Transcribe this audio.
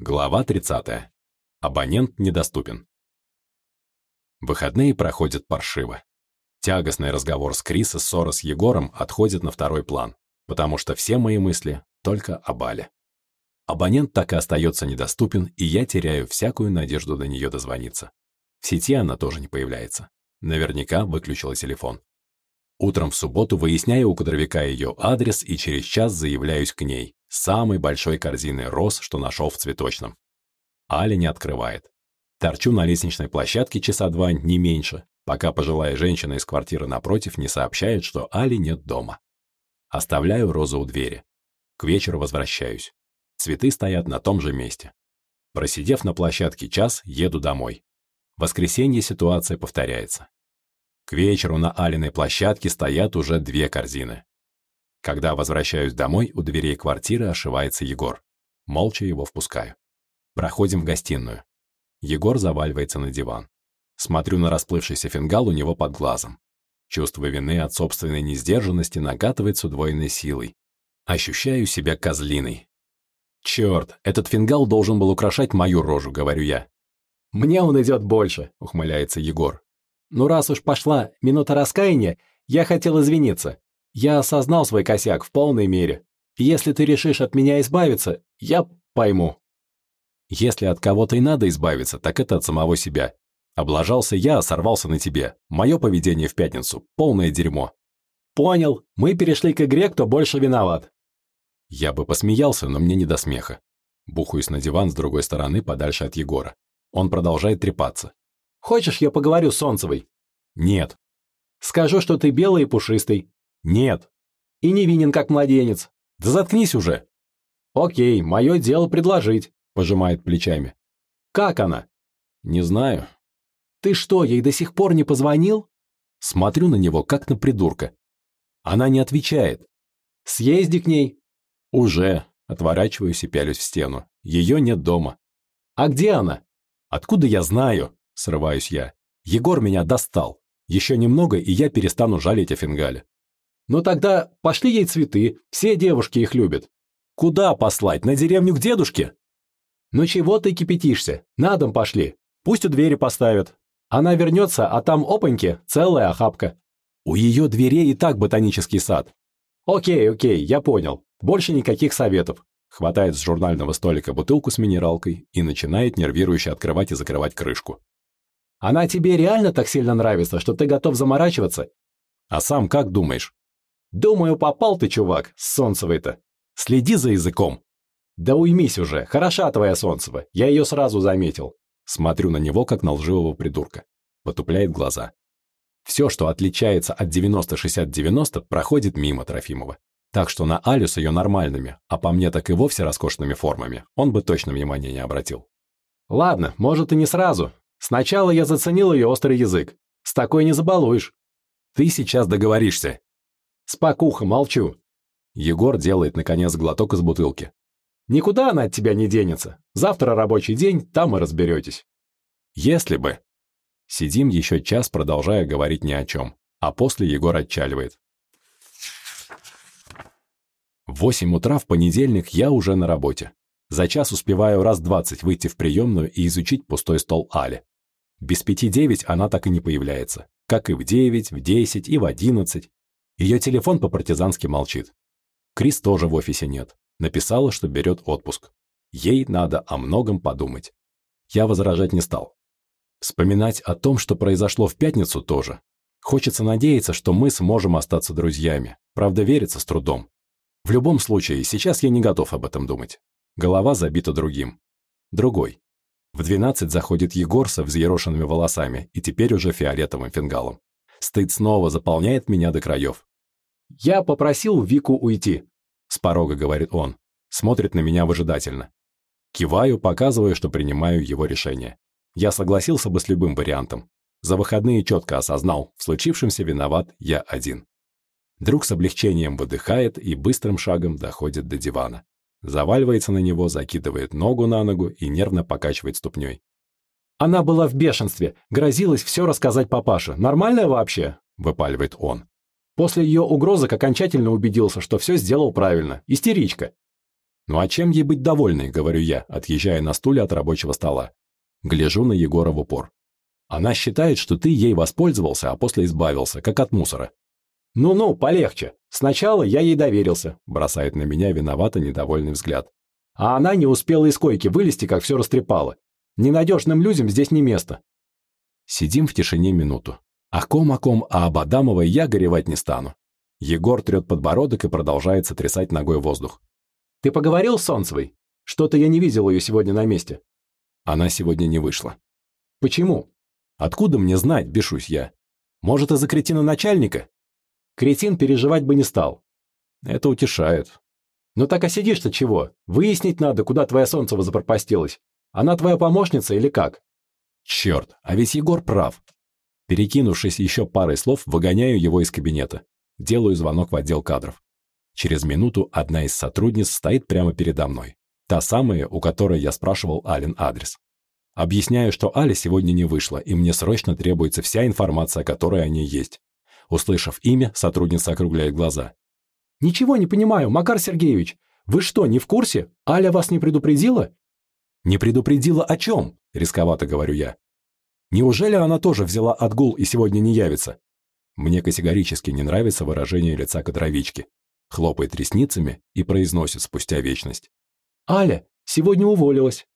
Глава 30. Абонент недоступен. Выходные проходят паршиво. Тягостный разговор с Крис и ссора с Егором отходит на второй план, потому что все мои мысли только о Бале. Абонент так и остается недоступен, и я теряю всякую надежду до нее дозвониться. В сети она тоже не появляется. Наверняка выключила телефон. Утром в субботу выясняю у кадровика ее адрес и через час заявляюсь к ней, самой большой корзиной роз, что нашел в цветочном. Аля не открывает. Торчу на лестничной площадке часа два, не меньше, пока пожилая женщина из квартиры напротив не сообщает, что Али нет дома. Оставляю розу у двери. К вечеру возвращаюсь. Цветы стоят на том же месте. Просидев на площадке час, еду домой. В воскресенье ситуация повторяется. К вечеру на Алиной площадке стоят уже две корзины. Когда возвращаюсь домой, у дверей квартиры ошивается Егор. Молча его впускаю. Проходим в гостиную. Егор заваливается на диван. Смотрю на расплывшийся фингал у него под глазом. Чувство вины от собственной несдержанности накатывает с удвоенной силой. Ощущаю себя козлиной. «Черт, этот фингал должен был украшать мою рожу», — говорю я. «Мне он идет больше», — ухмыляется Егор. Ну раз уж пошла минута раскаяния, я хотел извиниться. Я осознал свой косяк в полной мере. Если ты решишь от меня избавиться, я пойму. Если от кого-то и надо избавиться, так это от самого себя. Облажался я, сорвался на тебе. Мое поведение в пятницу – полное дерьмо. Понял, мы перешли к игре, кто больше виноват. Я бы посмеялся, но мне не до смеха. Бухаюсь на диван с другой стороны, подальше от Егора. Он продолжает трепаться. Хочешь, я поговорю с Солнцевой? Нет. Скажу, что ты белый и пушистый. Нет. И невинен, как младенец. Да заткнись уже. Окей, мое дело предложить, пожимает плечами. Как она? Не знаю. Ты что, ей до сих пор не позвонил? Смотрю на него, как на придурка. Она не отвечает. Съезди к ней. Уже. Отворачиваюсь и пялюсь в стену. Ее нет дома. А где она? Откуда я знаю? Срываюсь я. Егор меня достал. Еще немного, и я перестану жалеть о фингале. Ну тогда пошли ей цветы, все девушки их любят. Куда послать? На деревню к дедушке? Ну чего ты кипятишься? На дом пошли. Пусть у двери поставят. Она вернется, а там опаньки, целая охапка. У ее дверей и так ботанический сад. Окей, окей, я понял. Больше никаких советов. Хватает с журнального столика бутылку с минералкой и начинает нервирующе открывать и закрывать крышку. Она тебе реально так сильно нравится, что ты готов заморачиваться? А сам как думаешь? Думаю, попал ты, чувак, с Солнцевой-то. Следи за языком. Да уймись уже, хороша твоя Солнцева, я ее сразу заметил. Смотрю на него, как на лживого придурка. Потупляет глаза. Все, что отличается от 90-60-90, проходит мимо Трофимова. Так что на Алю с ее нормальными, а по мне так и вовсе роскошными формами, он бы точно внимания не обратил. Ладно, может и не сразу, Сначала я заценил ее острый язык. С такой не забалуешь. Ты сейчас договоришься. Спокуха, молчу. Егор делает, наконец, глоток из бутылки. Никуда она от тебя не денется. Завтра рабочий день, там и разберетесь. Если бы. Сидим еще час, продолжая говорить ни о чем. А после Егор отчаливает. В восемь утра в понедельник я уже на работе. За час успеваю раз двадцать выйти в приемную и изучить пустой стол Али. Без пяти девять она так и не появляется. Как и в девять, в десять и в одиннадцать. Ее телефон по-партизански молчит. Крис тоже в офисе нет. Написала, что берет отпуск. Ей надо о многом подумать. Я возражать не стал. Вспоминать о том, что произошло в пятницу, тоже. Хочется надеяться, что мы сможем остаться друзьями. Правда, верится с трудом. В любом случае, сейчас я не готов об этом думать. Голова забита другим. Другой. В 12 заходит Егор со взъерошенными волосами и теперь уже фиолетовым фингалом. Стыд снова заполняет меня до краев. «Я попросил Вику уйти», — с порога говорит он. Смотрит на меня выжидательно. Киваю, показываю, что принимаю его решение. Я согласился бы с любым вариантом. За выходные четко осознал, в случившемся виноват я один. Друг с облегчением выдыхает и быстрым шагом доходит до дивана. Заваливается на него, закидывает ногу на ногу и нервно покачивает ступней. «Она была в бешенстве, грозилась все рассказать папаше. Нормальная вообще?» – выпаливает он. После ее угрозок окончательно убедился, что все сделал правильно. Истеричка. «Ну а чем ей быть довольной?» – говорю я, отъезжая на стуле от рабочего стола. Гляжу на Егора в упор. Она считает, что ты ей воспользовался, а после избавился, как от мусора. «Ну-ну, полегче. Сначала я ей доверился», – бросает на меня виновато недовольный взгляд. А она не успела из койки вылезти, как все растрепала. Ненадежным людям здесь не место. Сидим в тишине минуту. О ком, о ком, а об Адамовой я горевать не стану. Егор трет подбородок и продолжает сотрясать ногой воздух. «Ты поговорил с Солнцевой? Что-то я не видел ее сегодня на месте». Она сегодня не вышла. «Почему?» «Откуда мне знать?» – бешусь я. «Может, из-за кретина начальника?» Кретин переживать бы не стал. Это утешает. Ну так а сидишь-то чего? Выяснить надо, куда твоя Солнцева запропастилась. Она твоя помощница или как? Черт, а ведь Егор прав. Перекинувшись еще парой слов, выгоняю его из кабинета. Делаю звонок в отдел кадров. Через минуту одна из сотрудниц стоит прямо передо мной. Та самая, у которой я спрашивал Ален адрес. Объясняю, что Аля сегодня не вышла, и мне срочно требуется вся информация, которая о ней есть. Услышав имя, сотрудница округляет глаза. «Ничего не понимаю, Макар Сергеевич. Вы что, не в курсе? Аля вас не предупредила?» «Не предупредила о чем?» – рисковато говорю я. «Неужели она тоже взяла отгул и сегодня не явится?» Мне категорически не нравится выражение лица кадровички. Хлопает ресницами и произносит спустя вечность. «Аля сегодня уволилась.